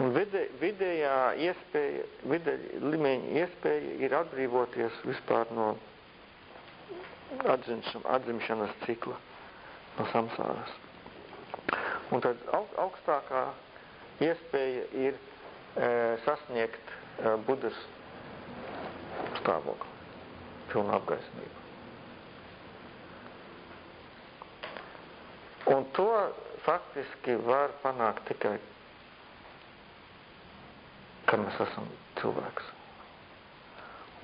Un vide, vidējā iespēja, vide līmeņa iespēja ir atbrīvoties vispār no atzimšanas cikla, no samsāras. Un tad augstākā iespēja ir e, sasniegt e, budas stāvokli, pilnu apgaismību. Un to faktiski var panākt tikai, kad mēs esam cilvēks.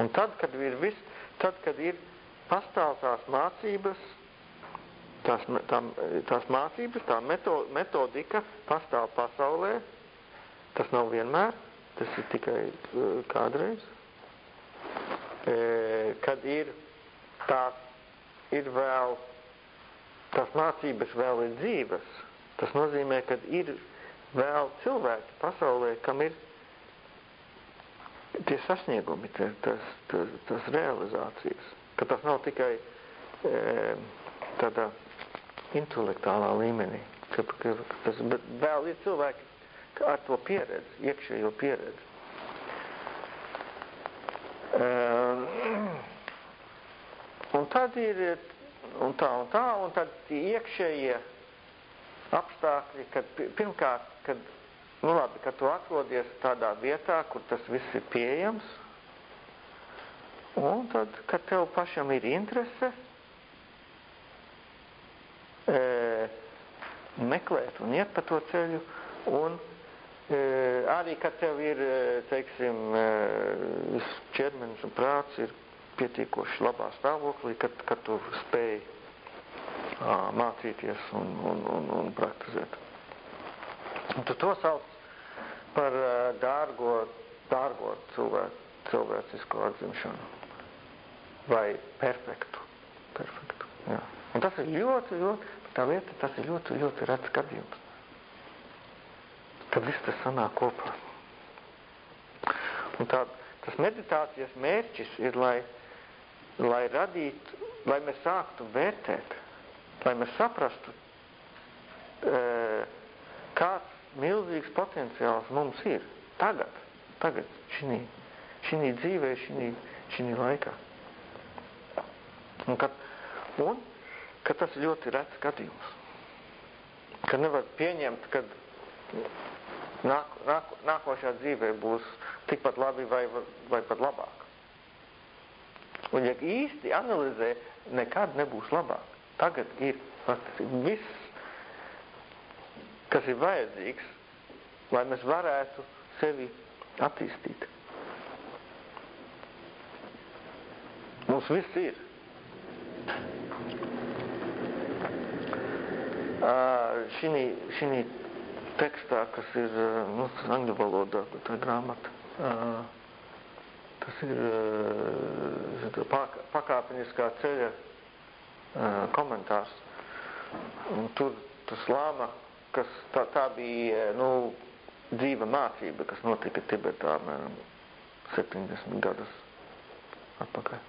Un tad, kad ir viss, tad, kad ir pastāv tās mācības, tās, tā, tās mācības, tā meto, metodika pastāv pasaulē, tas nav vienmēr, tas ir tikai uh, kādreiz, e, kad ir tās, ir vēl tās mācības vēl ir dzīves, tas nozīmē, ka ir vēl cilvēki pasaulē, kam ir tie sasniegumi, tie, tas, tas, tas realizācijas. Ka tas nav tikai e, tādā intelektuālā līmenī, ka, ka, tas, bet vēl ir cilvēki ar to pieredzi, iekšējo pieredzi. E, un tad ir un tā un tā, un tad tie iekšējie apstākļi, kad pirmkārt, kad, nu labi, kad tu atrodies tādā vietā, kur tas viss ir pieejams, un tad, kad tev pašam ir interese, e, meklēt un iet pa to ceļu, un e, arī, kad tev ir, e, teiksim, e, ķermenis un prāts ir pietiekoši labā stāvoklī, kad, kad tu spēj uh, mācīties un, un, un, un praktizēt. Un tu to sauc par uh, dārgo, dārgo cilvēku, cilvēcisko atzimšanu. Vai perfektu. perfektu jā. Un tas ir ļoti, ļoti, tā lieta, tas ir ļoti, ļoti redzs gadījums. Kad viss tas sanāk kopā. Un tā, tas meditācijas mērķis ir, lai lai radītu, lai mēs sāktu vērtēt, lai mēs saprastu, e, kāds milzīgs potenciāls mums ir tagad, tagad, šī, šī dzīvē, šī, šī laikā. Un, kad, un, ka tas ļoti rets gadījums. Ka nevar pieņemt, ka nāk, nāk, nākošā dzīvē būs tikpat labi vai, vai pat labāk. Un, ja īsti analizē, nekad nebūs labāk. Tagad ir viss, kas ir vajadzīgs, lai mēs varētu sevi attīstīt. Mums viss ir. Uh, šī tekstā, kas ir nu, angļu valodā, tā grāmata, Tas ir pakāpeniskā ceļa komentārs. Un tur tas lāma, kas tā, tā bija, nu, dzīva mācība, kas notika Tibetā, mēram, 70 gadus atpakaļ.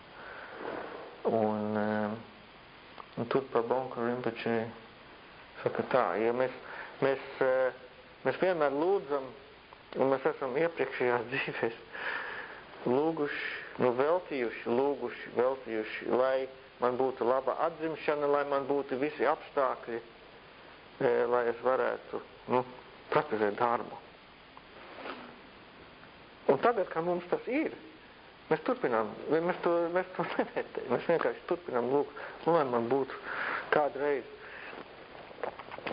Un, un tur pa Bonku Rinpoči saka tā, ja mēs, mēs, mēs vienmēr lūdzam, un mēs esam iepriekšējās dzīvēs, lūguši, nu veltījuši, lūguši, veltījuši, lai man būtu laba atzimšana, lai man būtu visi apstākļi, e, lai es varētu, nu, praktizēt darbu. Un tagad, kā mums tas ir, mēs turpinām, mēs to, mēs to nevērtējam, mēs vienkārši turpinām lūgt, nu, lai man būtu kādreiz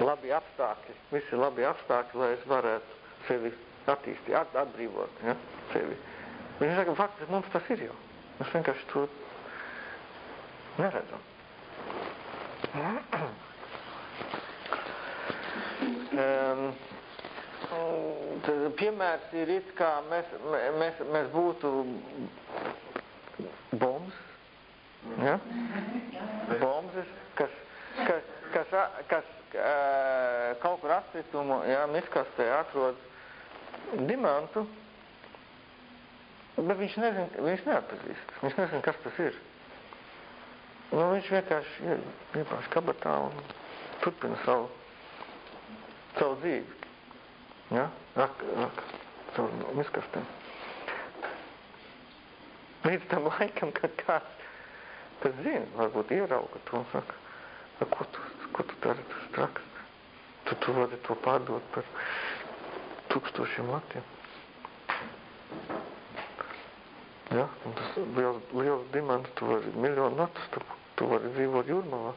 labi apstākļi, visi labi apstākļi, lai es varētu sevi attīstīt, at, atbrīvot, ja, sevi. Viņš saka, faktiski mums tas ir jau. Mēs vienkārši to neredzam. um, piemērs ir it kā mēs, mēs, mēs būtu bombs, ja? bombs, kas, kas, kas, kas kaut kur atkritumu, ja, miskastē atrod dimantu, Bet viņš nezin, viņš neatpazīst. Viņš nezin, kas tas ir. Nu, viņš vienkārši iepāš kabatā un turpina savu, savu dzīvi. Ja? Rak, rak, caur miskastēm. Līdz tam laikam, kad kāds, kas zina, varbūt ierauga to un saka, ko tu, ko tu dari, tas traks. Tu, tu vari to pārdot par tūkstošiem latiem. Ja? Un tas liels, liels dimants, tu vari miljonu latus, tu, tu vari dzīvot jūrmalā,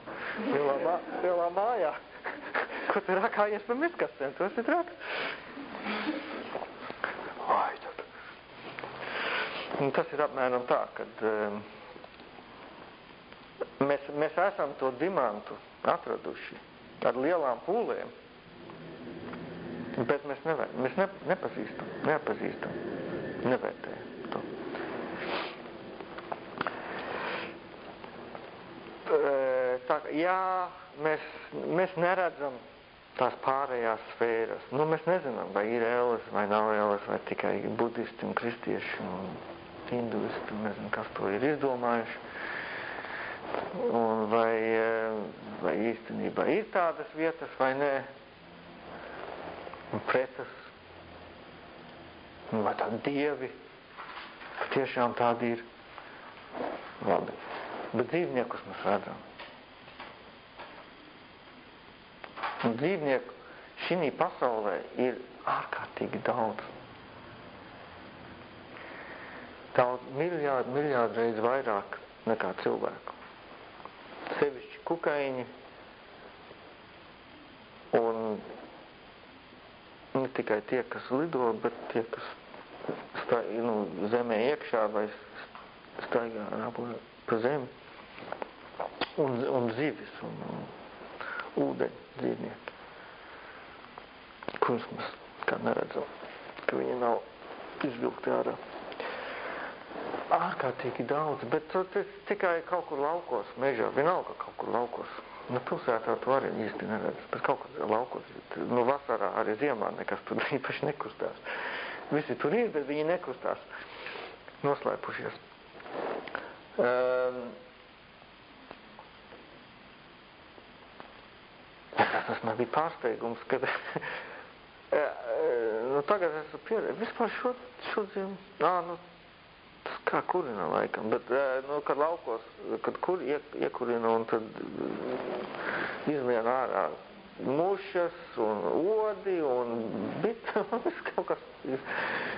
lielā, mā, lielā mājā. Ko tu rakājies pa miskastēm, tu esi traks. Ai, tad. Un tas ir apmēram tā, kad um, mēs, mēs esam to dimantu atraduši ar lielām pūlēm, bet mēs, nevē, mēs ne, nepazīstam, nepazīstam, nevērtējam to. Tā, jā, mēs, mēs neredzam tās pārējās sfēras. Nu, mēs nezinām, vai ir ēles vai nav ēles, vai tikai budisti un kristieši un hinduisti, nezinu, kas to ir izdomājuši. Un vai, vai īstenībā ir tādas vietas vai nē, un pretas, vai tādi dievi, tiešām tādi ir. Labi. Bet dzīvniekus mēs redzam. Un dzīvnieku šī pasaulē ir ārkārtīgi daudz. Daudz miljārdu, miljārdu reizi vairāk nekā cilvēku. Sevišķi kukaiņi un ne tikai tie, kas lido, bet tie, kas stā, nu, zemē iekšā vai staigā pa zemi. Un, un zivis un, un ūdeņi dzīvnieki, kurus mēs kā neredzam, ka viņi nav izvilkti ārā. Ārkārtīgi daudz, bet tas tikai kaut kur laukos, mežā, vienalga kaut kur laukos. Nu, pilsētā tu arī īsti neredz, bet kaut kur laukos, nu, vasarā arī ziemā nekas tur īpaši nekustās. Visi tur ir, bet viņi nekustās, noslēpušies. Um, tas man bija pārsteigums, kad nu, tagad esmu pieredzējis. Vispār šo, šo ziemu, ā, nu, tas kā kurina laikam, bet, nu, kad laukos, kad kur iek, iekurina un tad izlien ārā mušas un odi un bita, viss kaut kas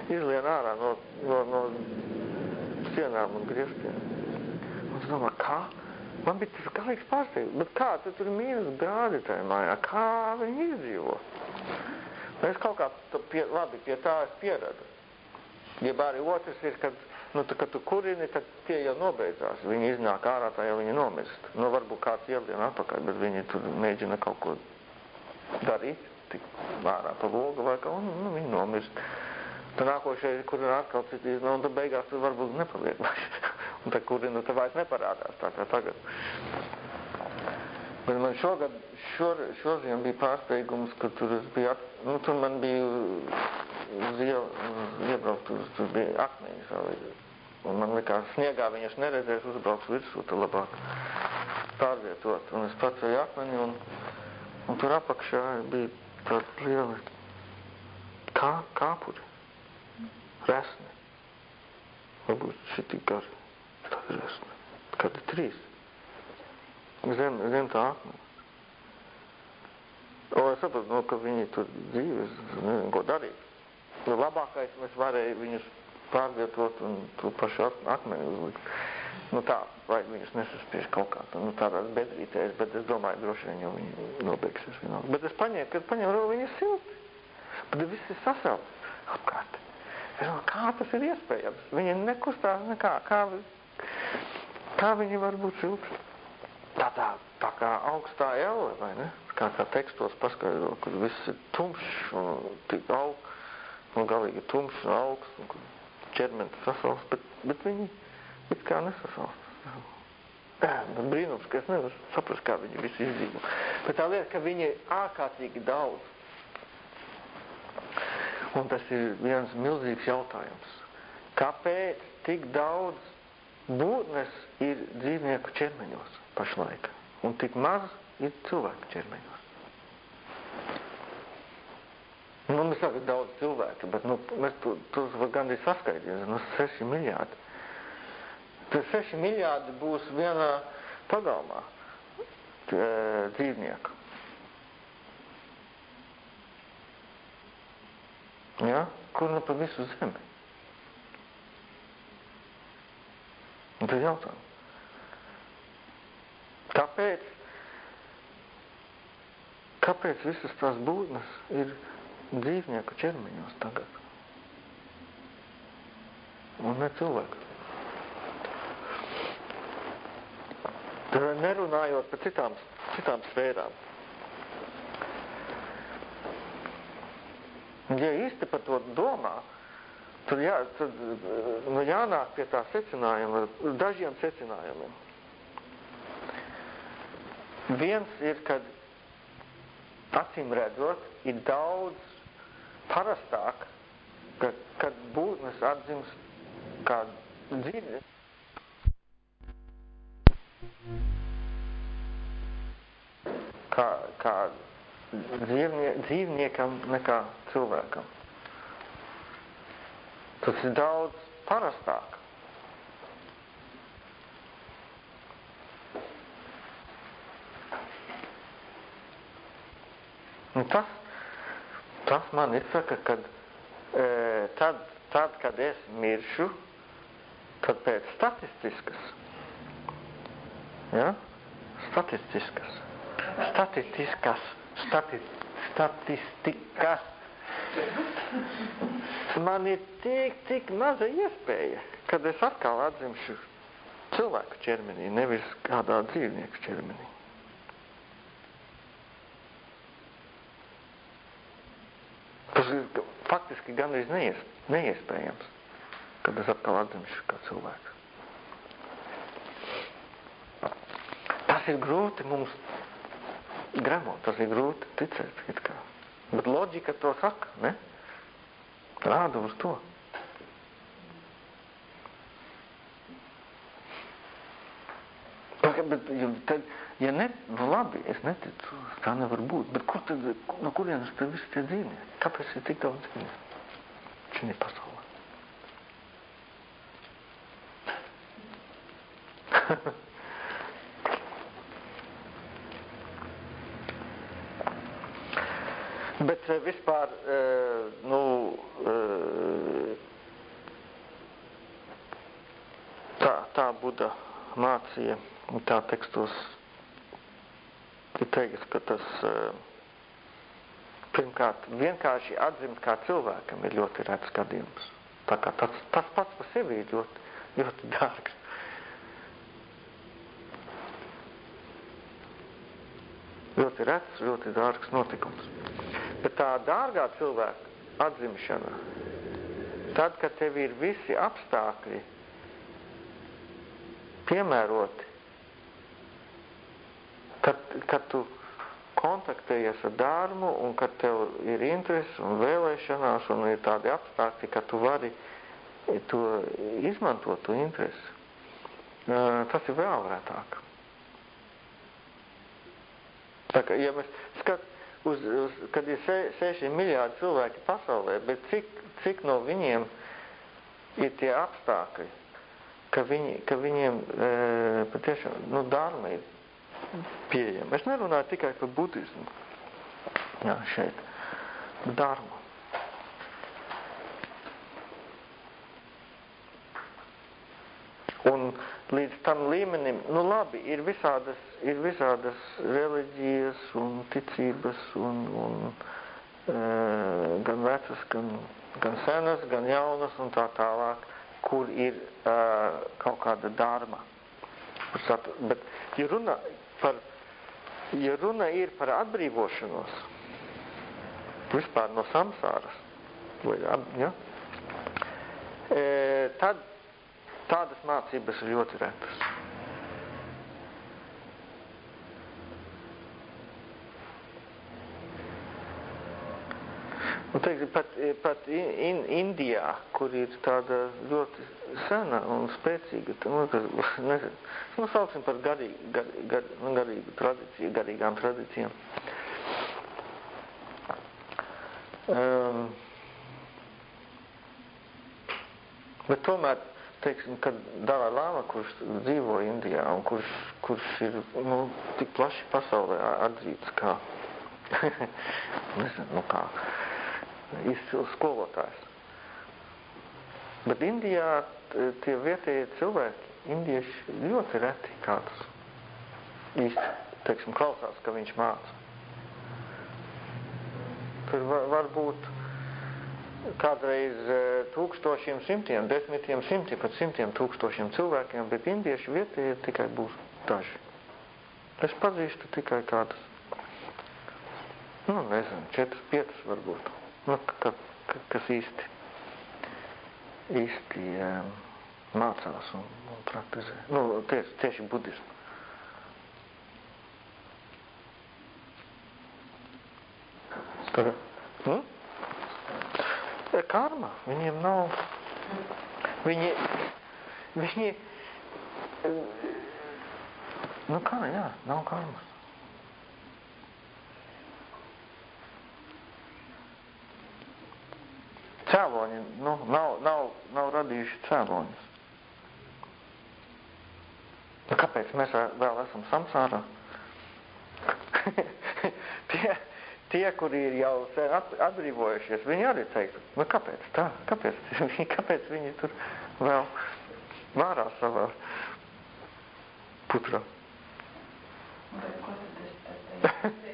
izlien ārā no, no, no sienām un griestiem. Un es domāju, kā? Man bija tas galīgs pārsteigums, bet kā, tu tur mīnus grādi tajā mājā, kā viņi izdzīvo? Es kaut kā, pie, labi, pie tā es pieradu. Ja arī otrs ir, kad, nu, tā, kad tu kurini, tad tie jau nobeidzās. Viņi iznāk ārā, tā jau viņi nomirst. Nu, varbūt kāds ielien atpakaļ, bet viņi tur mēģina kaut ko darīt, tik ārā pa logu vai kaut, un nu, viņi nomirst. Tad nākošais, kur ir atkal citīs, nu, un tad beigās tu varbūt nepaliek vairs. un tad kuri nu, vairs neparādās tā kā tagad. Bet man šogad, šor, šodien bija pārsteigums, ka tur es biju, at, nu, tur man bija uz iebraukt, tur, tur bija akmeņas vēl. Un man likās, sniegā viņas neredzēs, uzbrauks virsū, tad labāk pārvietot. Un es pacēju akmeņu, un, un tur apakšā bija tādi lieli kā, kāpuri, resni. Varbūt šitik gari Kad ir trīs. Zem, zem tā. O, es sapratu, nu, ka viņi tur dzīves, nezinu, ko darīt. Nu, labākais mēs varēja viņus pārvietot un to pašu akmeni uzlikt. Nu tā, vai viņus nesaspiež kaut kā nu tādās bedrītēs, bet es domāju, droši vien jau viņi nobeigsies vienalga. Bet es paņēmu, kad paņēmu, viņi ir silti. Bet viss ir sasaukts apkārt. Es domāju, kā tas ir iespējams? Viņi nekustās nekā, kā, Kā viņi var būt silti? Tā, tā, tā kā augstā elle, vai ne? Kā, kā tekstos paskaidro, kur viss ir tumšs un tik aug, un galīgi tumšs un augsts, un kur ķermenis sasals, bet, bet viņi it kā nesasals. Bet brīnums, ka es nevaru saprast, kā viņi visi izdzīvo. Bet tā lieta, ka viņi ir ārkārtīgi daudz. Un tas ir viens milzīgs jautājums. Kāpēc tik daudz būtnes ir dzīvnieku ķermeņos pašlaik, un tik maz ir cilvēku ķermeņos. Nu, mēs sakam daudz cilvēku, bet nu, mēs to, tos var gandrīz saskaidīt, nu, 6 miljārdi. Tad 6 miljārdi būs vienā pagalmā dzīvnieku. Ja? Kur nu pa visu zemi? Un tad jautājums. Kāpēc? Kāpēc visas tās būtnes ir dzīvnieku ķermeņos tagad? Un ne cilvēku. Nerunājot par citām, citām sfērām. Ja īsti par to domā, tad, jā, tad nu, jānāk pie tā secinājuma, dažiem secinājumiem. Viens ir, kad acīm redzot, ir daudz parastāk, ka, kad būtnes atdzimst kā dzīvnieks. Kā, kā dzīvnie, dzīvniekam nekā cilvēkam. Tas ir daudz parastāk. Un tas, tas man izsaka, ka e, tad, tad, kad es miršu, tad pēc statistiskas, ja, statistiskas, statistiskas, stati, statistikas, man ir tik, tik maza iespēja, kad es atkal atzimšu cilvēku ķermenī, nevis kādā dzīvnieku ķermenī. Tas ir faktiski gandrīz neies, neiespējams, kad es atkal atzimšu kā cilvēks. Tas ir grūti mums gremot, tas ir grūti ticēt, it kā. Bet loģika to saka, ne? Rāda uz to. Bet, tad, ja ne, nu labi, es neticu, tā nevar būt, bet kur tad, no kurienes tad visi tie dzīvnieki? Kāpēc ir tik daudz dzīvnieku šī pasaulē? bet vispār, nu, tā, tā Buda mācīja, tā tekstos ir teikts, ka tas pirmkārt vienkārši atzimt kā cilvēkam ir ļoti rēts gadījums. Tā kā tas, tas pats par sevi ir ļoti, ļoti dārgs. Ļoti rēts, ļoti dārgs notikums. Bet tā dārgā cilvēka atzimšana, tad, kad tev ir visi apstākļi piemēroti, kad, kad tu kontaktējies ar dārmu un kad tev ir interesi un vēlēšanās un ir tādi apstākļi, ka tu vari to izmantot, to interesi, tas ir vēl rētāk. Tā kā, ja mēs skat, uz, uz, kad ir se, 6 miljārdi cilvēki pasaulē, bet cik, cik no viņiem ir tie apstākļi, ka, viņi, ka viņiem e, patiešām, nu, dārma ir pieejama. Es nerunāju tikai par budismu, jā, šeit, dārma. Un līdz tam līmenim, nu labi, ir visādas, ir visādas reliģijas un ticības un, un e, gan vecas, gan, gan senas, gan jaunas un tā tālāk, kur ir e, kaut kāda dārma. Bet, ja runa par, ja runa ir par atbrīvošanos, vispār no samsāras, vai, ja, e, tad Tādas mācības ir ļoti retas. Un, teiksim, pat, pat in, Indijā, kur ir tāda ļoti sena un spēcīga, nu, nezinu, nu, sauksim par garīgu, gar, gar, nu, garīgu tradīciju, garīgām tradīcijām. Um, bet tomēr, teiksim, kad Dalai Lama, kurš dzīvo Indijā un kurš, kurš ir nu, tik plaši pasaulē atzīts kā, nezinu, nu kā, izcils skolotājs. Bet Indijā tie vietējie cilvēki, indieši ļoti reti kādus īsti, teiksim, klausās, ka viņš māca. Tur var, var būt kādreiz tūkstošiem simtiem, desmitiem simtiem, pat simtiem tūkstošiem cilvēkiem, bet indieši vietējie tikai būs daži. Es pazīstu tikai kādas, nu, nezinu, četras, piecas varbūt, nu, ka, ka, kas īsti īsti um, mācās un, un praktizē. Nu, tieši, tieši budismu. Tagad. Karma. Viņiem nav. Viņi. Viņi. Nu kā, jā, nav karmas. cēloņi nu, nav, nav, nav radījuši cēloņus. Nu, kāpēc mēs vēl esam samsārā? tie, tie, kuri ir jau sen atbrīvojušies, viņi arī teiktu, nu kāpēc tā? Kāpēc, kāpēc viņi tur vēl vārā savā putrā?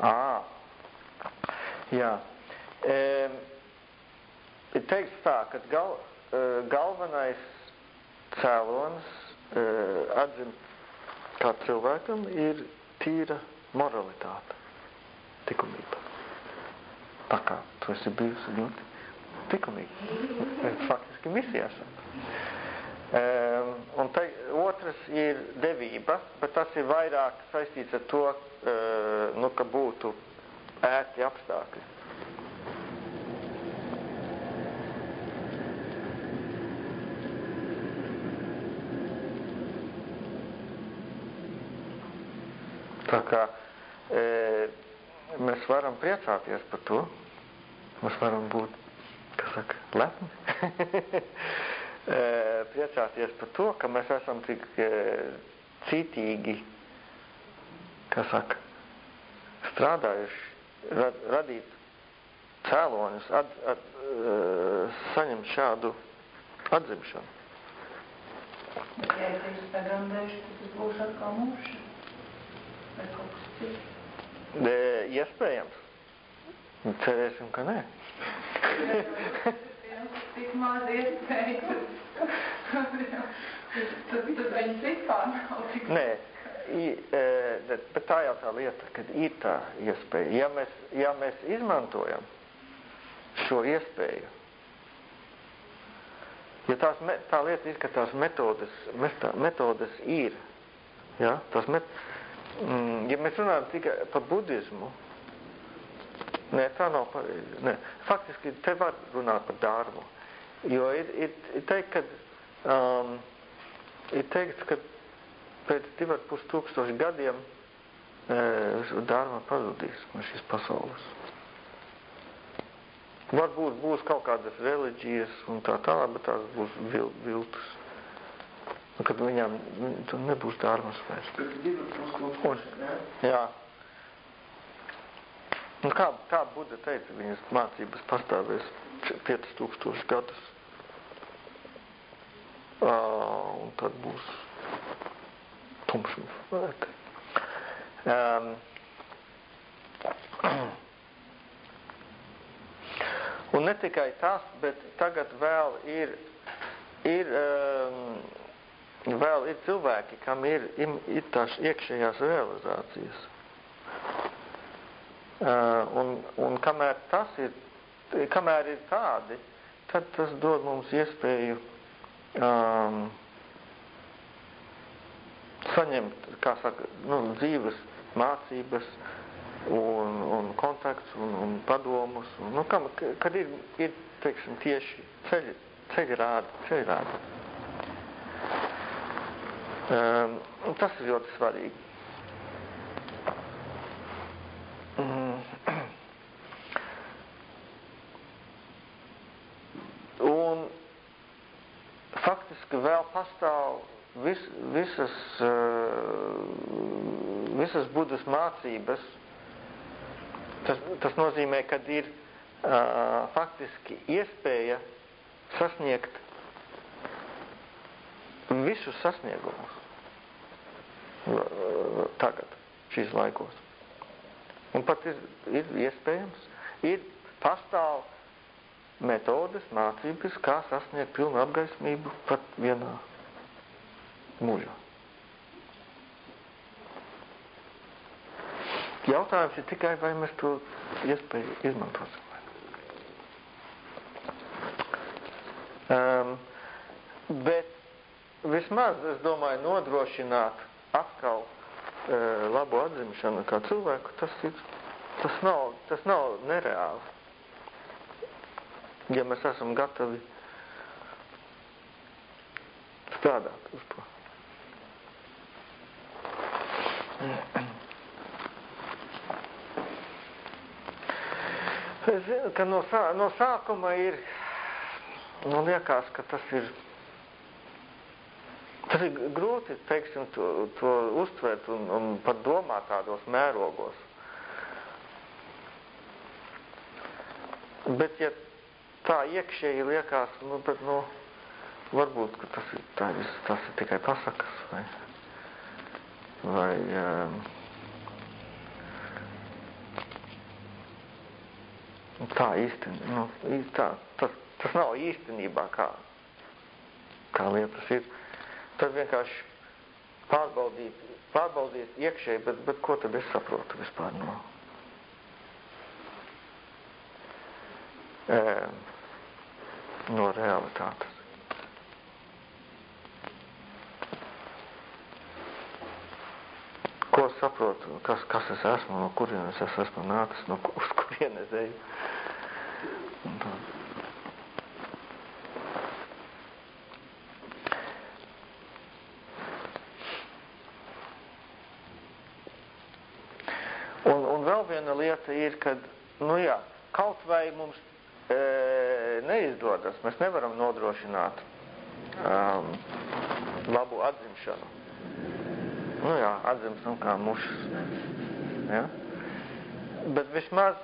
Ā, jā. E, teiks tā, ka gal, e, galvenais cēlonis e, atzimt kā cilvēkam ir tīra moralitāte, tikumība. Tā kā tu esi bijusi ļoti tikumīgi. Mēs faktiski visi esam. Um, un te, otrs ir devība, bet tas ir vairāk saistīts ar to, uh, nu, ka būtu ērti apstākļi. Tā kā e, mēs varam priecāties par to, mēs varam būt, kas saka, lepni. priecāties par to, ka mēs esam tik citīgi, kā saka, strādājuši, rad, radīt cēloņus, at, at, saņemt šādu atzimšanu. Ja es esmu sagrandējuši, tad es būšu atkal mūžs. Vai kaut kas cits? De, iespējams. Cerēsim, ka nē. tik maz iespējas. tad, tad viņas vispār nav tik Nē, i, e, bet tā jau tā lieta, kad ir tā iespēja. Ja mēs, ja mēs izmantojam šo iespēju, ja tās, tā lieta ir, ka tās metodes, metodes ir, ja, tās met, mm, ja mēs runājam tikai par budismu, Nē, tā nav pareizi. Nē. Faktiski te var runāt par dārmu. Jo ir, ir, ir teikt, ka, um, ir teikts, ka pēc divi ar pus tūkstoši gadiem e, dārma pazudīs no šīs pasaules. Varbūt būs kaut kādas reliģijas un tā tālāk, bet tās būs vil, viltus. Un kad viņām tur nebūs dārmas vairs. Un, jā. Un kā, kā Buda teica, viņas mācības pastāvēs 5000 gadus. Uh, un tad būs tumšums. Um, un ne tikai tas, bet tagad vēl ir, ir um, vēl ir cilvēki, kam ir, ir, ir tās iekšējās realizācijas. Uh, un, un kamēr tas ir, kamēr ir tādi, tad tas dod mums iespēju um, saņemt, kā saka, nu, dzīves mācības un, un kontakts un, un padomus. Un, nu, kam, kad ir, ir, teiksim, tieši ceļi, ceļi rādi, ceļi rādi. Ehm, tas ir ļoti svarīgi. Mm. Un faktiski vēl pastāv vis, visas, ehm, visas budas mācības. Tas, tas nozīmē, ka ir uh, faktiski iespēja sasniegt visus sasniegumus tagad, šīs laikos. Un pat ir, ir iespējams, ir pastāv metodes, mācības, kā sasniegt pilnu apgaismību pat vienā mūžā. Jautājums ir tikai, vai mēs to iespēju izmantosim. Um, bet vismaz, es domāju, nodrošināt atkal uh, labu atzimšanu kā cilvēku, tas, ir, tas, nav, tas nav nereāli. Ja mēs esam gatavi strādāt uz to. Es zinu, ka no, sā, no sākuma ir, man liekas, ka tas ir, tas ir grūti, teiksim, to, to uztvert un, un pat domāt tādos mērogos. Bet, ja tā iekšēji liekas, nu, bet, nu, varbūt, ka tas ir, tā, tas ir tikai pasakas, vai, vai, um, tā īsti, nu, tā, tas, tas nav īstenībā kā, kā lietas ir. Tad vienkārši pārbaudīt, pārbaudīt iekšēji, bet, bet ko tad es saprotu vispār no? E, no realitātes. Ko saprotu, kas, kas es esmu, no kurienes es esmu nācis, no uz kurienes eju. Un, un vēl viena lieta ir, ka, nu jā, kaut vai mums e, neizdodas, mēs nevaram nodrošināt um, labu atzimšanu. Nu jā, atzimstam kā mušas. Ja? Bet vismaz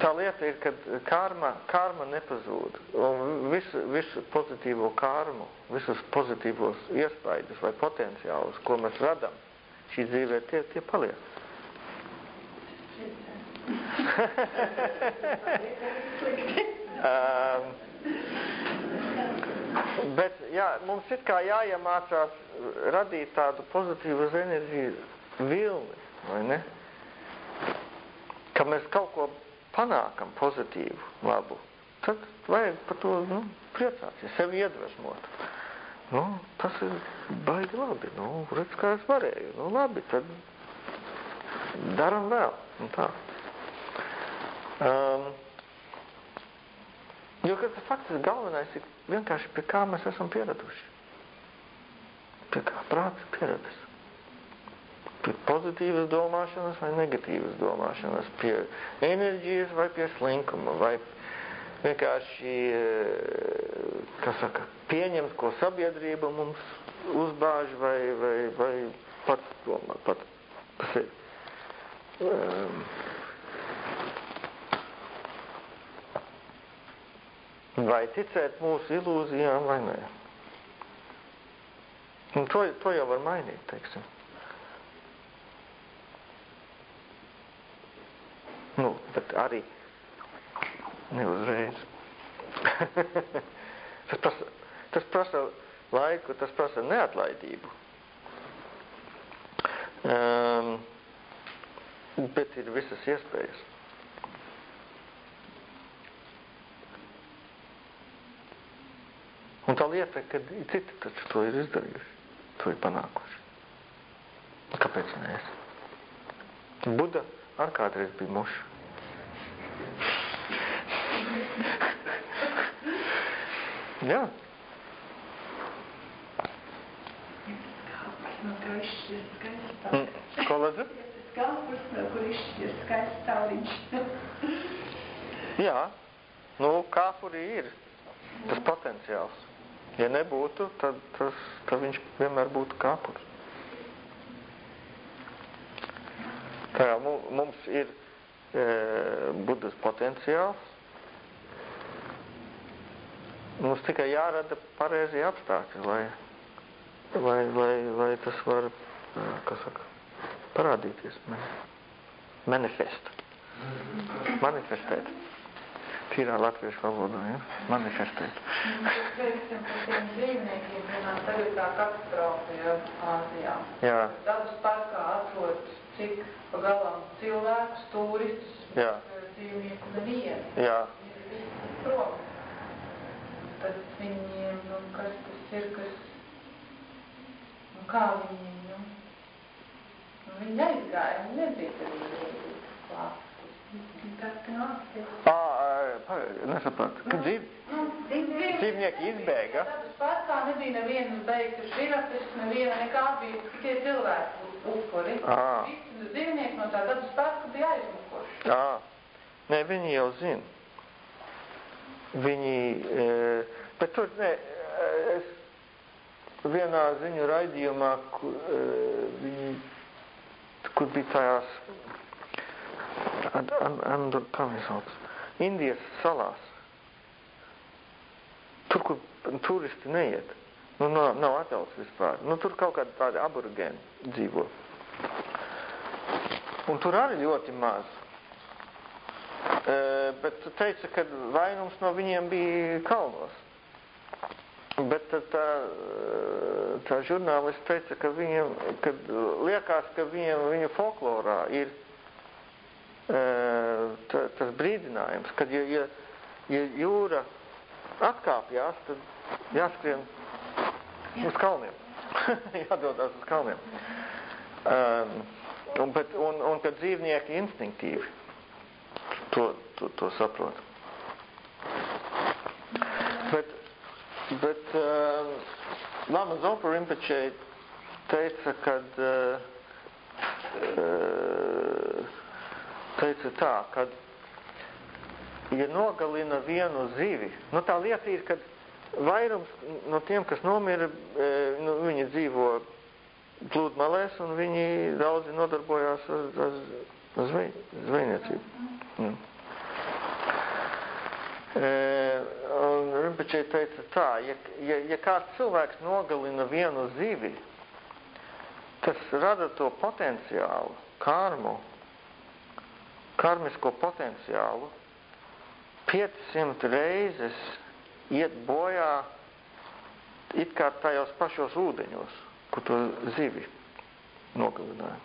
tā lieta ir, ka karma, karma nepazūd. Un visu, visu pozitīvo karmu, visus pozitīvos iespaidus vai potenciālus, ko mēs radam, šī dzīvē tie, tie paliek. um, bet jā, mums ir kā jāiemācās radīt tādu pozitīvu enerģiju vilni, vai ne? Ka mēs kaut ko panākam pozitīvu, labu, tad vajag par to nu, priecāties, sevi iedvesmot. Nu, tas ir baigi labi. Nu, redz, kā es varēju. Nu, labi, tad daram vēl. Un tā. Um, jo, kas faktiski galvenais ir vienkārši pie kā mēs esam pieraduši. Pie kā prāts pieradis pie pozitīvas domāšanas vai negatīvas domāšanas, pie enerģijas vai pie slinkuma, vai vienkārši, eh, kas saka, pieņemt, ko sabiedrība mums uzbāž vai, vai, vai pats domā, pats par sevi. Um, vai ticēt mūsu ilūzijām vai nē. Un to, to jau var mainīt, teiksim. Nu, bet arī neuzreiz. tas, prasa, tas prasa laiku, tas prasa neatlaidību. Um, bet ir visas iespējas. Un tā lieta, ka citi taču to ir izdarījuši, to ir panākuši. Kāpēc ne es? Buda ar kādreiz bija muša. Jā. Mm, ko lūdzu? Kalpus, no kur izšķies skaists tāliņš. Jā. Nu, kāpurī ir tas potenciāls. Ja nebūtu, tad, tas, tad viņš vienmēr būtu kāpurs. Tā kā mums ir e, budas potenciāls, mums tikai jārada pareizie apstākļi, lai, lai, lai, lai tas var, kas saka, parādīties, manifest, manifestēt. Tīrā latviešu valodā, ja? manifestēt. Tagad tā katastrofa, ja, Āzijā. Jā. Dabas parkā atrod cik pagalām cilvēkus, turistus, Jā. dzīvnieku nevienu. Jā. Ir prom. Tad viņiem, nu, kas tas ir, kas, nu, kā viņi, nu, nu viņi aizgāja, viņi nebija tur viņi klāt. Ā, ā, nesapratu. Kad dzīv, Nu, dzīvnieki izbēga? Dabas parkā nebija nevienas beigas žirafes, neviena nekā bija tikai cilvēku upuri. Ā. Visi dzīvnieki no tā dabas parka bija aizmukuši. Jā. Nē, viņi jau zina. Viņi, e, bet tur, nē, es vienā ziņu raidījumā, kur, e, viņi, kur bija tajās, and, and, and, kā viņi sauc, Indijas salās. Tur, kur turisti neiet. Nu, nav, nav atļauts vispār. Nu, tur kaut kādi tādi aborigēni dzīvo. Un tur arī ļoti maz. E, bet teica, ka vainums no viņiem bija kalnos. Bet tā, tā žurnālisti teica, ka viņiem, kad liekas, ka viņiem viņu folklorā ir tā, tas brīdinājums, kad ja, ja, ja jūra atkāpjās, tad jāskrien uz kalniem. Jādodas uz kalniem. Um, un, bet, un, un kad dzīvnieki instinktīvi to, to, to saprot. Bet, bet um, Lama Zopa Rinpoche teica, kad uh, uh, teica tā, kad ja nogalina vienu zivi, nu tā lieta ir, kad vairums no tiem, kas nomira, e, nu, viņi dzīvo plūdmalēs un viņi daudzi nodarbojās ar, ar, zvej, zvejniecību. Ja. E, un Rinpoche teica tā, ja, ja, ja kāds cilvēks nogalina vienu zivi, tas rada to potenciālu, karmu, karmisko potenciālu, 500 reizes iet bojā it kā tajos pašos ūdeņos, kur to zivi nogalināja.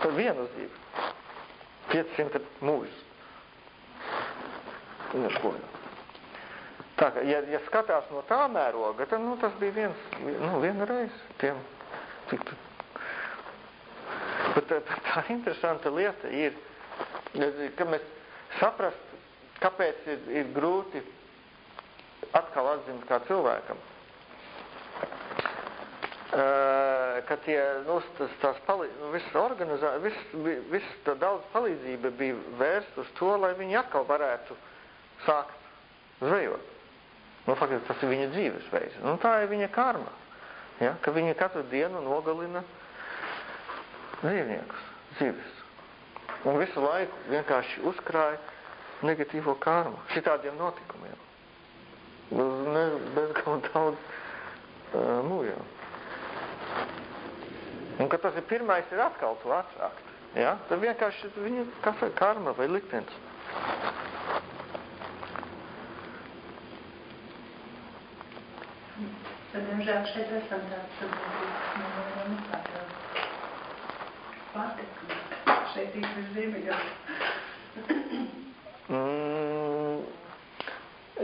Par vienu zivi. 500 mūžus. Neko. Tā kā, ja, ja skatās no tā mēroga, tad, nu, tas bija viens, nu, viena reize tiem, cik tu. Bet tā, interesanta lieta ir, ka mēs saprast, Kāpēc ir, ir grūti atkal atzimt kā cilvēkam? Uh, ka tie, nu, tas, tās palī, nu, viss organizā, viss, viss tā daudz palīdzība bija vērst uz to, lai viņi atkal varētu sākt zvejot. Nu, faktiski tas ir viņa dzīvesveids. Nu, tā ir viņa karma. Ja? Ka viņa katru dienu nogalina dzīvniekus, zivis. Un visu laiku vienkārši uzkrāja negatīvo karmu šitādiem notikumiem. Uz ne, bezgalīgi daudz uh, mūžiem. Un, kad tas ir pirmais, ir atkal to atsākt. Ja? Tad vienkārši viņa kafē karma vai liktenis. Tad, diemžēl, šeit esam tāds. Patika. Šeit īpaši ziemeļos. Mm,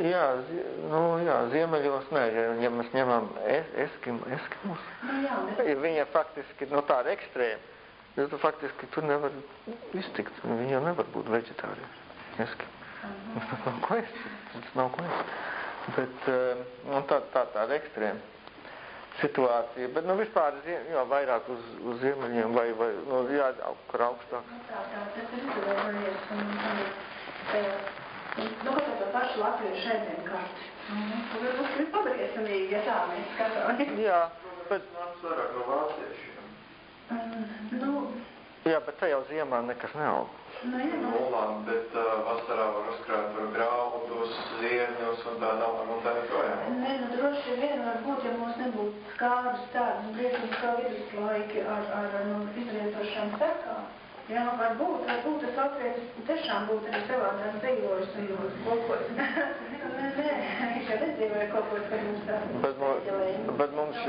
jā, zi, nu, jā, ziemeļos nē, ja, ja mēs ņemam es, eskim, eskimus, Nu, jā, bet ir faktiski no tāda ekstrēma, jo tu faktiski tur nevar iztikt, viņi jau nevar būt veģetārieši. Eskim. Tas nav ko ēst, tas nav ko ēst. Bet, nu, tā, tā tāda ekstrēma situācija, bet, nu, vispār, jā, vairāk uz, uz ziemeļiem vai, vai, nu, jā, kur augstāks. nu, tā, tā, tas ir tā Nu, kā to pašu latviešu ēdienkarti. Nu, tad mums ir pabriesamīgi, ja tā mēs skatāmies. Jā, Bet nāc vairāk no vāciešiem. Mm, Nu, jā, bet te jau ziemā nekas neaug. nu, jā, nu, Nulām, bet uh, vasarā var uzkrāt tur graudus, ziedņus un tā tālāk un tā joprojām. Nē, nu droši vien varbūt, ja mums nebūtu skārus tādas briesmas kā viduslaiki ar, ar nu, izrietošām sekām. Jā, varbūt, varbūt tas latvietis tiešām būtu arī savādāk dzīvojis un kokos. nē, nē, viņš jau nedzīvoja kokos, kad mums tā Bet, mums,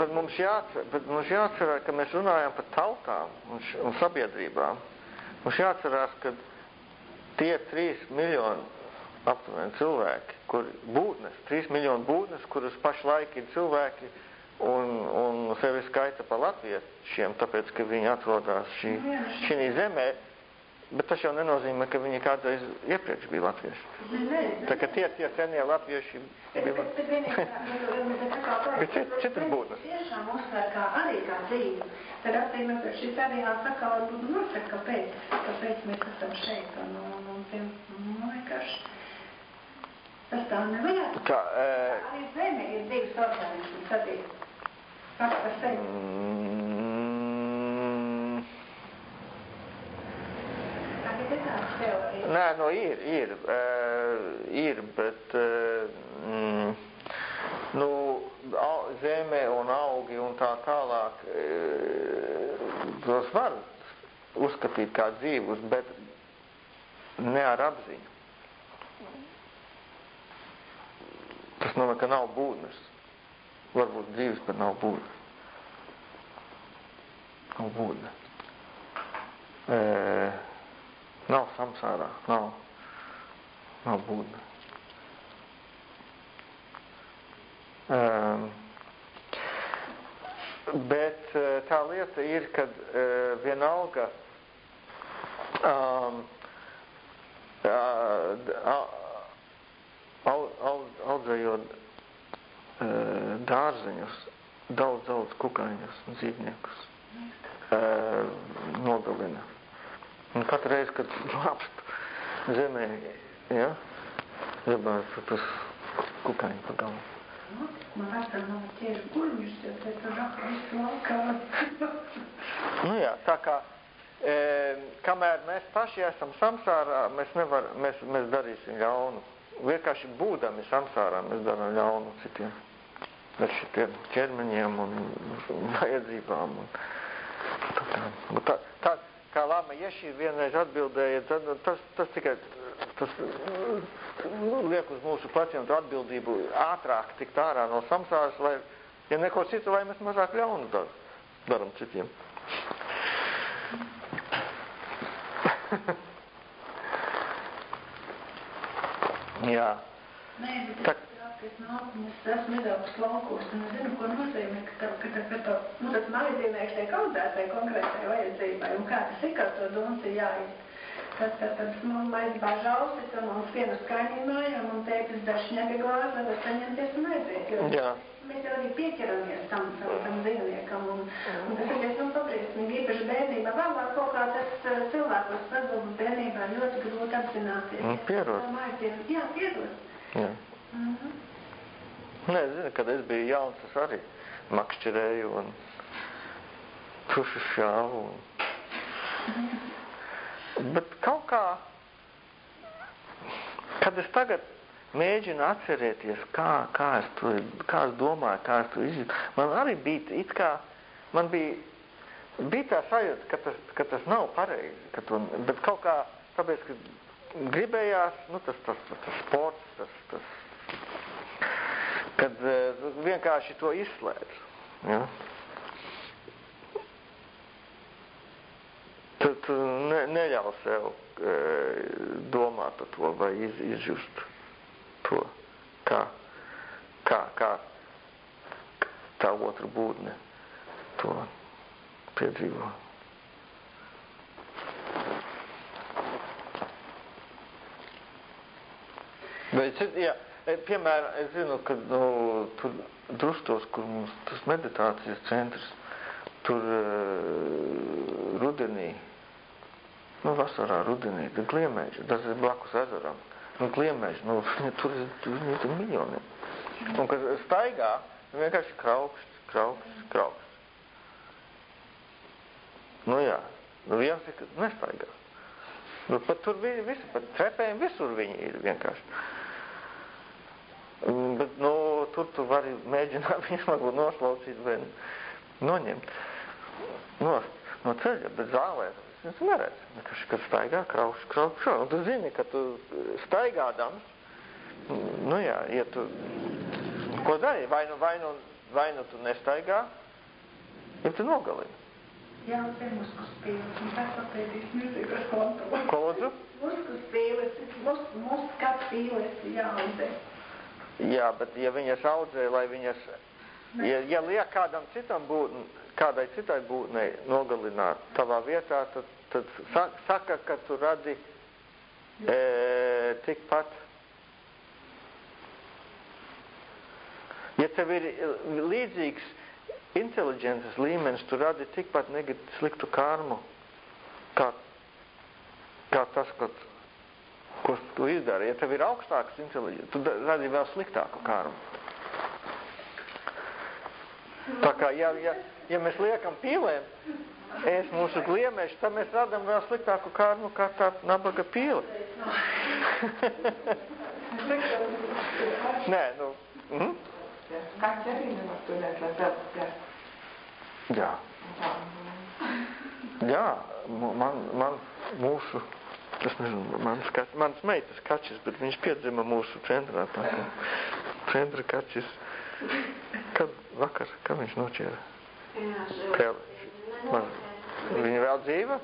bet, mums, jācer, bet mums jāatcerās, ka mēs runājam par tautām un, š- un sabiedrībām. Mums jāatcerās, ka tie trīs miljoni aptuveni cilvēki, kur būtnes, trīs miljoni būtnes, kuras pašlaik ir cilvēki un, un sevi skaita pa latviešiem, tāpēc, ka viņi atrodas šī, šī zemē, bet tas jau nenozīmē, ka viņi kādreiz iepriekš bija latvieši. Tā kā tie, tie senie latvieši bija bet, bet citas būtnes. Tiešām uzsver kā arī kā dzīvi. Tad atzīmē, ka šis arī saka, varbūt nosaka, kāpēc, kāpēc mēs esam šeit. Un, un, un, un, un vienkārši tas tā nevarētu. Tā, e, Arī zeme ir dzīves organisms, arī pats par sevi. mm. Nē, no ir, ir, uh, ir, bet, uh, mm, nu, au, zeme un augi un tā tālāk, uh, tos var uzskatīt kā dzīvus, bet ne ar apziņu. Tas nozīmē, ka nav būtnes. Varbūt dzīves, bet nav būtnes. Nav būtne. E, nav samsārā, nav, nav būtne. Um, bet tā lieta ir, ka uh, vienalga um, au, au, audzējot dārzeņus, daudz, daudz kukaiņus un dzīvniekus nogalina. Un katru reizi, kad lapst zemē, ja, te tur rakā visu laukā. Nu jā, tā kā, e, kamēr mēs paši esam samsārā, mēs, nevar, mēs, mēs darīsim ļaunu. Vienkārši būdami samsārā mēs darām ļaunu citiem. Ar šitiem ķermeņiem un vajadzībām. Un, tā, tā, Un tā, tā, kā Lama Ješi vienreiz atbildēja, tad tas, tas tikai tas nu, liek uz mūsu pleciem to atbildību ātrāk tikt ārā no samsāras, lai, ja neko citu, lai mēs mazāk ļaunu dar, daram citiem. Jā. Nē, bet Jāpēc nāk, un es esmu nedaudz laukos, un es zinu, ko nozīmē, ka tā, ka tā, ka tā, nu, tas mājdzīvnieks tiek audzētai konkrētai vajadzībai, un kā tas ir, kā to domas ir jāiet. Tad, tad, tad man maiz bažausis, un mums viena skaņīmāja, un man tētis dažņaga glāzi, lai var saņemties un aiziet. Jā. Mēs jau arī pieķeramies tam, tam, tam dzīvniekam, un, un tas ir diezgan pabriesmīgi, īpaši bērnībā. Vēlāk kaut kā tas eh, cilvēkos pazūd bērnībā ļoti grūti apzināties. Un pierod. Jā, pierod. Jā. Mhm. Nē, zinu, kad es biju jauns, es arī makšķerēju un tušu šāvu. Un... Bet kaut kā, kad es tagad mēģinu atcerēties, kā, kā, es to, kā es domāju, kā es to izjūtu, man arī bija it kā, man bija, bija tā sajūta, ka tas, ka tas nav pareizi, ka to, bet kaut kā, tāpēc, ka gribējās, nu, tas, tas, tas, sports, tas, tas, kad uh, vienkārši to izslēdz. Ja? Tu ne, neļauj sev e, domāt par to vai iz, izjust to, kā, kā, kā tā otra būtne to piedzīvo. Bet, e, piemēram, es zinu, ka nu, tur drustos, kur mums tas meditācijas centrs, tur uh, rudenī, nu vasarā rudenī, tad gliemēži, tas ir blakus ezeram, nu, gliemeži, nu, tur, tur, tur, tur miljoniem. Un, kad staigā, vienkārši kraukšs, kraukšs, kraukšs. Nu, jā. Nu, viens ir, nestaigā. Nu, pat tur vi, visi, pat trepējumi visur viņi ir vienkārši. Mm, bet, nu, tur tu vari mēģināt viņu varbūt noslaucīt vai noņemt no, no ceļa, bet zālē es neredzu. Kas, kad staigā, krauš, krauš, krauš. Un tu zini, ka tu staigādams, nu jā, ja tu, ko dari? Vai nu, vai nu, vai nu tu nestaigā, ja tu nogalini. Jā, te muskus pīles, un tas papētīs milzīgos konturos. Ko lūdzu? Muskus pīles, mus, muskat pīles jāuzdē. Jā, bet ja viņas audzē, lai viņas, ja, ja liek kādam citam būt, kādai citai būtnei nogalināt tavā vietā, tad, tad saka, ka tu radi e, tikpat. Ja tev ir līdzīgs inteliģences līmenis, tu radi tikpat negat sliktu karmu, kā, kā tas, ko, ko tu izdari. Ja tev ir augstāks inteliģents, tu radi vēl sliktāku karmu. Tā kā, ja, ja, ja mēs liekam pīlēm, ēst mūsu gliemeši, tad mēs radam vēl sliktāku kārmu kā tā nabaga pīle. Nē, nu. Mm? Jā. Jā, man, man mūsu, es nezinu, mans, kač, mans meitas kačis, bet viņš piedzima mūsu centrā. Tā, centra kačis, kad vakar, kad viņš noķēra? Pēl, man, viņa vēl dzīva?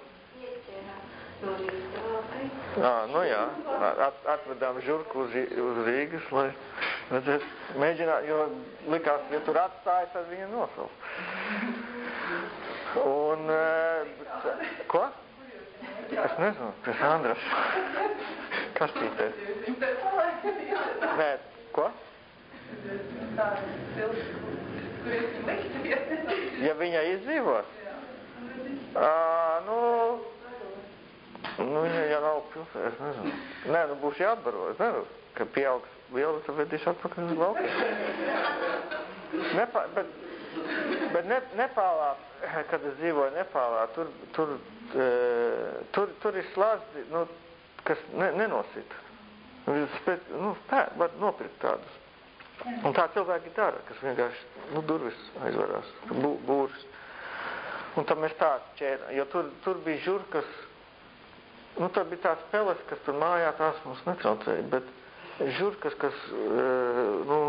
Ā, nu jā, at, atvedām žurku uz, uz Rīgas, lai redzētu, mēģināt, jo likās, ja tur atstāja, tad viņa nosauc. Un, uh, ko? Es nezinu, pie Sandras. Kastītē. Nē, ko? Ja viņa izdzīvos? Ā, nu, nu, ja, ja nav pilsē, es nezinu. Nē, nu būs jāatbaro, es nezinu, ka pieaugs liela, tad vedīs atpakaļ uz laukiem. Nepa, bet, bet ne, Nepālā, kad es dzīvoju Nepālā, tur, tur, e, tur, tur ir slazdi, nu, kas ne, nenosita. Spēc, nu, tā, var nopirkt tādus. Un tā cilvēki dara, kas vienkārši, nu, durvis aizvarās, bū, būris. Un tam mēs tā ķēram, jo tur, tur bija žurkas, nu, tur bija tās peles, kas tur mājā tās mums netraucēja, bet žurkas, kas, e, nu,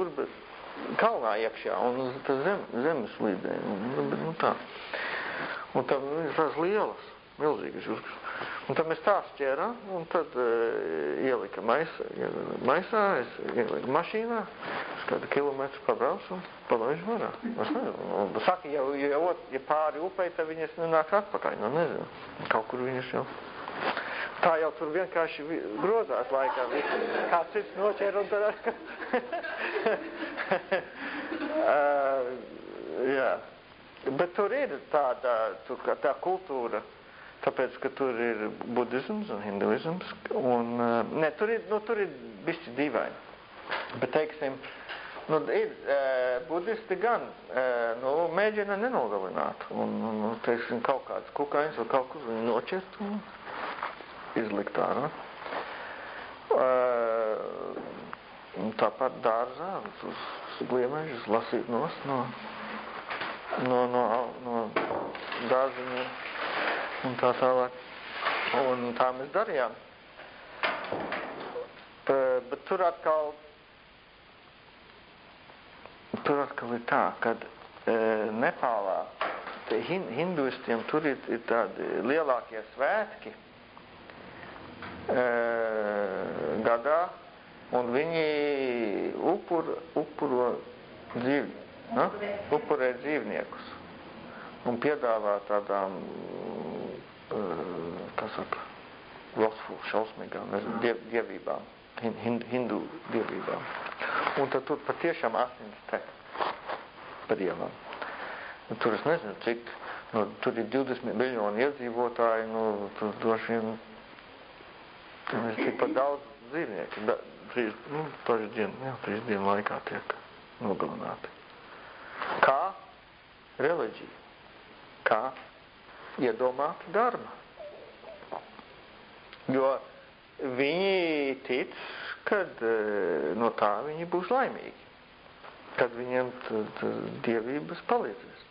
urbes, kalnā iekšā un uz zem, zemes līdē. Un, nu, nu, tā. Un tam ir tās lielas, milzīgas žurkas. Un tad mēs tā šķērām, un tad uh, ielika maisā, maisā, es ieliku mašīnā, es kādu kilometru pabraucu un palaižu varā. Es nezinu. Saka, ja, ja, ja pāri upei, tad viņas nenāk atpakaļ. Nu, nezinu. Kaut kur viņas jau. Tā jau tur vienkārši grozās laikā. Kā cits noķēra un tad... jā. Bet tur ir tāda, tur, tā kultūra, tāpēc, ka tur ir budisms un hinduisms, un, ne, tur ir, nu, tur ir bišķi dīvaini. Bet, teiksim, nu, ir budisti gan, nu, mēģina nenogalināt, un, un, teiksim, kaut kāds kukains vai kaut kur viņi noķert, un izlikt ārā. Tāpat dārzā uz gliemežus lasīt nos no, no, no, no dārziņiem un tā tālāk. Un tā mēs darījām. Bet tur atkal tur atkal ir tā, kad uh, Nepālā hin, hinduistiem tur ir, ir tādi lielākie svētki, gadā, un viņi upur, upuro dzīv, na? upurē dzīvniekus un piedāvā tādām, kā saka, losfu, šausmīgām, diev, dievībām, hin, hindu dievībām. Un tad tur patiešām asins tek par dievām. Un tur es nezinu, cik, nu, tur ir 20 miljoni iedzīvotāji, nu, tur droši vien Tur ir tikpat daudz dzīvnieki, da, trīs, nu, trīs dienu, jā, trīs dienu laikā tiek nogalināti. Kā reliģija, kā iedomāta darba. Jo viņi tic, kad eh, no tā viņi būs laimīgi, kad viņiem tad dievības palīdzēs.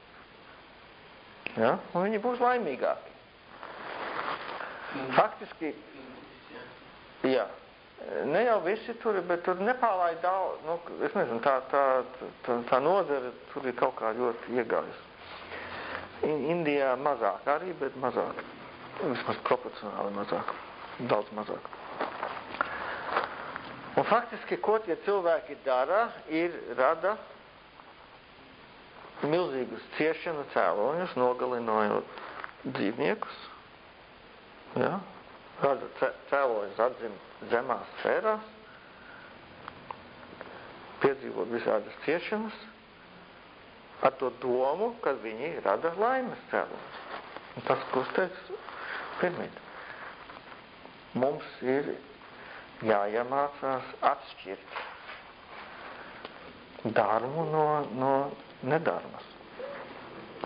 Ja? Un viņi būs laimīgāki. Faktiski, jā, ne jau visi tur, bet tur Nepālā ir daudz, nu, es nezinu, tā, tā, tā, tā nozara tur ir kaut kā ļoti iegājusi. Indijā mazāk arī, bet mazāk. Vismaz proporcionāli mazāk. Daudz mazāk. Un faktiski, ko tie cilvēki dara, ir rada milzīgus ciešanu cēloņus, nogalinājot dzīvniekus. Ja? Rada cēloņus atzim zemās sfērās, piedzīvot visādas ciešanas, ar to domu, ka viņi rada laimes cēloņus. Un tas, ko es teicu pirmīt, mums ir jāiemācās atšķirt darmu no, no nedarmas.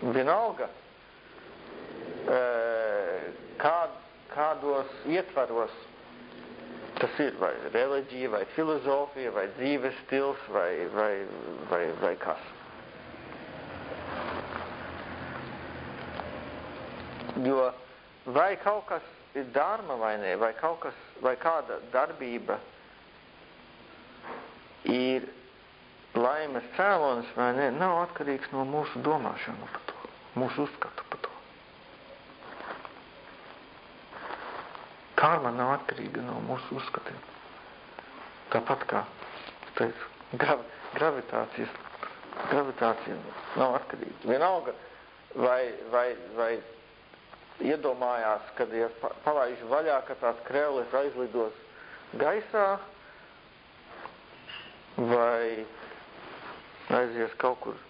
Vienalga, e, kād, kādos ietvaros tas ir, vai reliģija, vai filozofija, vai dzīves stils, vai, vai, vai, vai kas. Jo vai kaut kas ir dārma vai nē, vai kaut kas, vai kāda darbība ir laimes cēlonis vai nē, nav atkarīgs no mūsu domāšanu par to, mūsu uzskatu par to. Karma nav atkarīga no mūsu uzskatiem. Tāpat kā, teicu, grav, gravitācijas, gravitācija nav atkarīga. Vienalga, vai, vai, vai iedomājās, kad ja palaiž vaļā, ka tās krēles aizlidos gaisā vai aizies kaut kur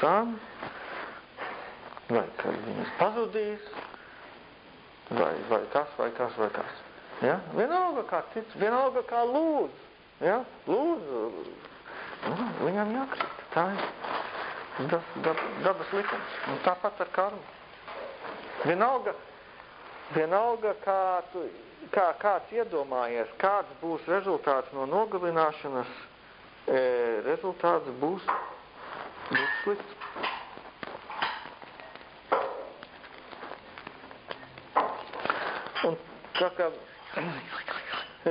cām, vai kad viņas pazudīs, vai, vai kas, vai kas, vai kas. Ja? Vienalga kā tic, vienalga kā lūdz. Ja? Lūdzu, nu, viņam jākrīt. Tā ir das, dab, dabas likums. Un tāpat ar karmu. Vienalga, vienalga kā, tu, kā kāds iedomājies, kāds būs rezultāts no nogalināšanas, e, rezultāts būs, būs slikts. Kā,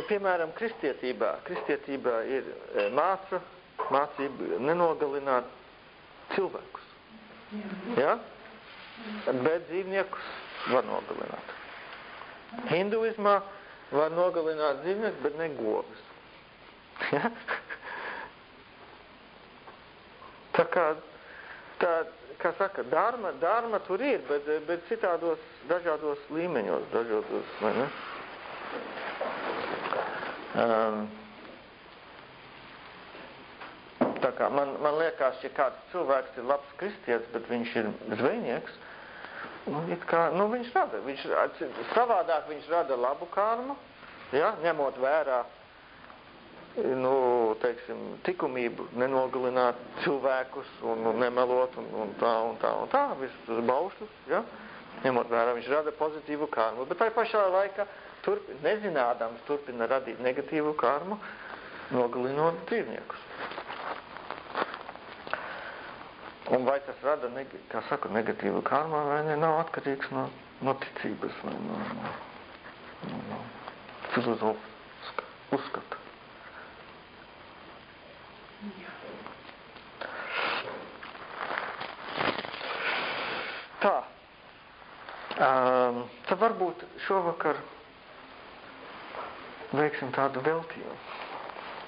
piemēram, kristietībā, kristietībā ir e, māca, mācība nenogalināt cilvēkus. Ja? bet dzīvniekus var nogalināt. Hinduismā var nogalināt dzīvniekus, bet ne govis. Ja? Tā kā, tā, kā saka, dārma, dārma tur ir, bet, bet citādos, dažādos līmeņos, dažādos, vai ne? Um, tā kā man, man liekas, ja kāds cilvēks ir labs kristietis, bet viņš ir zvejnieks, Nu, it kā, nu, viņš rada, viņš, savādāk viņš rada labu karmu, ja, ņemot vērā, nu, teiksim, tikumību, nenogalināt cilvēkus un, un nemelot un, un tā un tā un tā, visus baušus, ja, ņemot vērā, viņš rada pozitīvu karmu, bet tai pašā laikā, turpin, nezinādams, turpina radīt negatīvu karmu, nogalinot dzīvniekus. Un vai tas rada, neg kā saka, negatīvu karmu vai ne, nav atkarīgs no, no ticības vai no, no, no, no filozofiska uzskata. Tā. Um, tad varbūt šovakar veiksim tādu veltījumu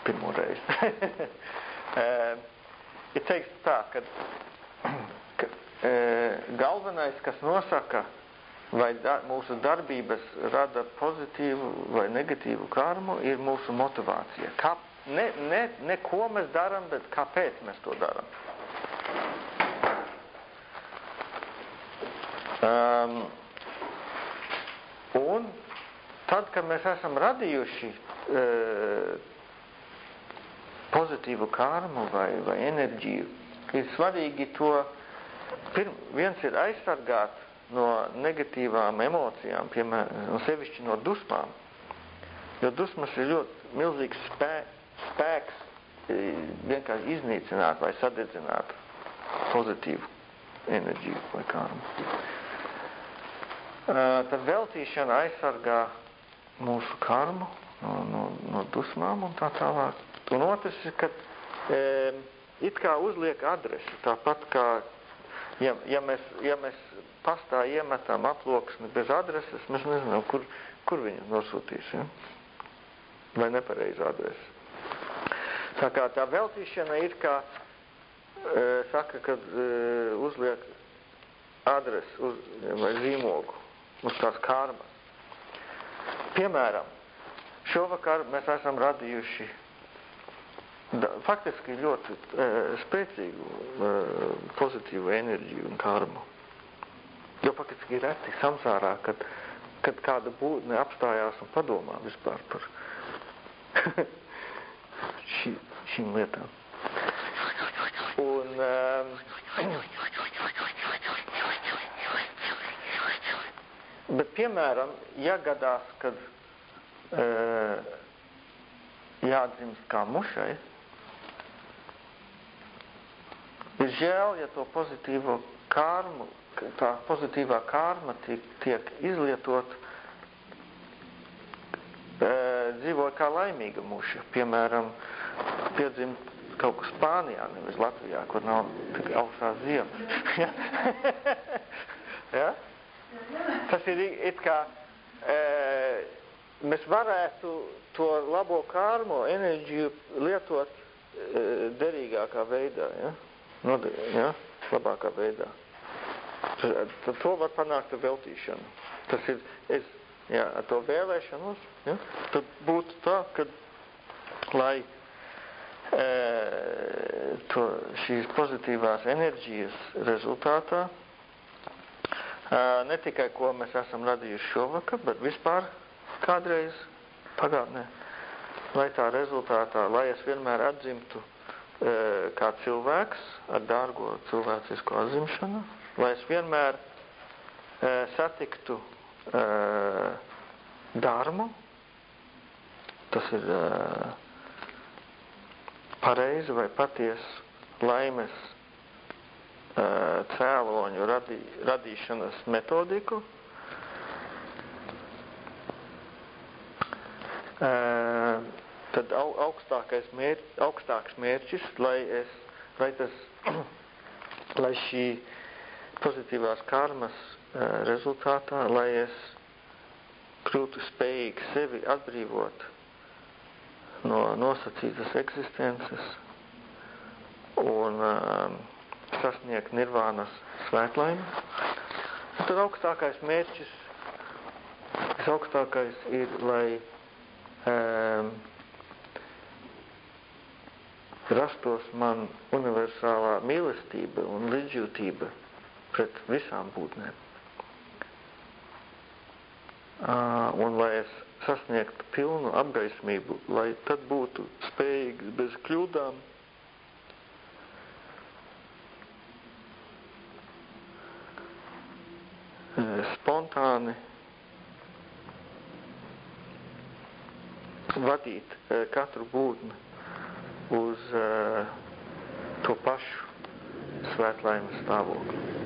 pirmo reizi. um, ir teiks tā, ka ka, e, galvenais, kas nosaka, vai da, mūsu darbības rada pozitīvu vai negatīvu karmu, ir mūsu motivācija. Kā, ne, ne, ne ko mēs darām, bet kāpēc mēs to darām. Um, un tad, kad mēs esam radījuši e, pozitīvu karmu vai, vai enerģiju, ir svarīgi to, pirm, viens ir aizsargāt no negatīvām emocijām, piemēram, sevišķi no dusmām, jo dusmas ir ļoti milzīgs spē, spēks e, vienkārši iznīcināt vai sadedzināt pozitīvu enerģiju vai karmu. Uh, tad veltīšana aizsargā mūsu karmu no, no, no dusmām un tā tālāk. Un otrs ir, ka e, it kā uzliek adresi, tāpat kā, ja, ja, mēs, ja mēs pastā iemetam aploksni bez adreses, mēs nezinām, kur, kur viņu nosūtīs, ja? vai nepareizu adresi. Tā kā tā veltīšana ir kā, e, saka, kad e, uzliek adresi uz, vai zīmogu uz tās karmas. Piemēram, šovakar mēs esam radījuši da, faktiski ļoti e, spēcīgu e, pozitīvu enerģiju un karmu. Jo faktiski ir reti samsārā, kad, kad kāda būtne apstājās un padomā vispār par šīm lietām. Un, um, bet, piemēram, ja gadās, kad e, jādzimst kā mušai, ir žēl, ja to pozitīvo kārmu, tā pozitīvā kārma tiek, tiek izlietot, e, dzīvo kā laimīga muša. Piemēram, piedzimt kaut kur Spānijā, nevis Latvijā, kur nav tik augstās ziemas. ja? Tas ir it kā, e, mēs varētu to labo kārmo enerģiju lietot e, derīgākā veidā, ja? Noder, ja? labākā veidā. Tad, to var panākt ar veltīšanu. Tas ir, es, jā, ar to vēlēšanos, ja? tad būtu tā, ka, lai to, šīs pozitīvās enerģijas rezultātā ne tikai, ko mēs esam radījuši šovakar, bet vispār kādreiz pagātnē, lai tā rezultātā, lai es vienmēr atzimtu kā cilvēks ar dārgo cilvēcisko atzimšanu, lai es vienmēr satiktu dārmu, tas ir pareizi vai patiesu laimes cēloņu radī, radīšanas metodiku. Tad augstākais mērķis, augstāks mērķis, lai, es, lai, tas, lai šī pozitīvās karmas rezultātā, lai es kļūtu spējīgi sevi atbrīvot no nosacītas eksistences un um, sasniegt nirvānas svētlaimi. Un tad augstākais mērķis, visaugstākais ir, lai um, rastos man universālā mīlestība un līdzjūtība pret visām būtnēm. Uh, un lai es sasniegtu pilnu apgaismību, lai tad būtu spējīgs bez kļūdām spontāni vadīt katru būtni uz to pašu svētlaimes stāvokli.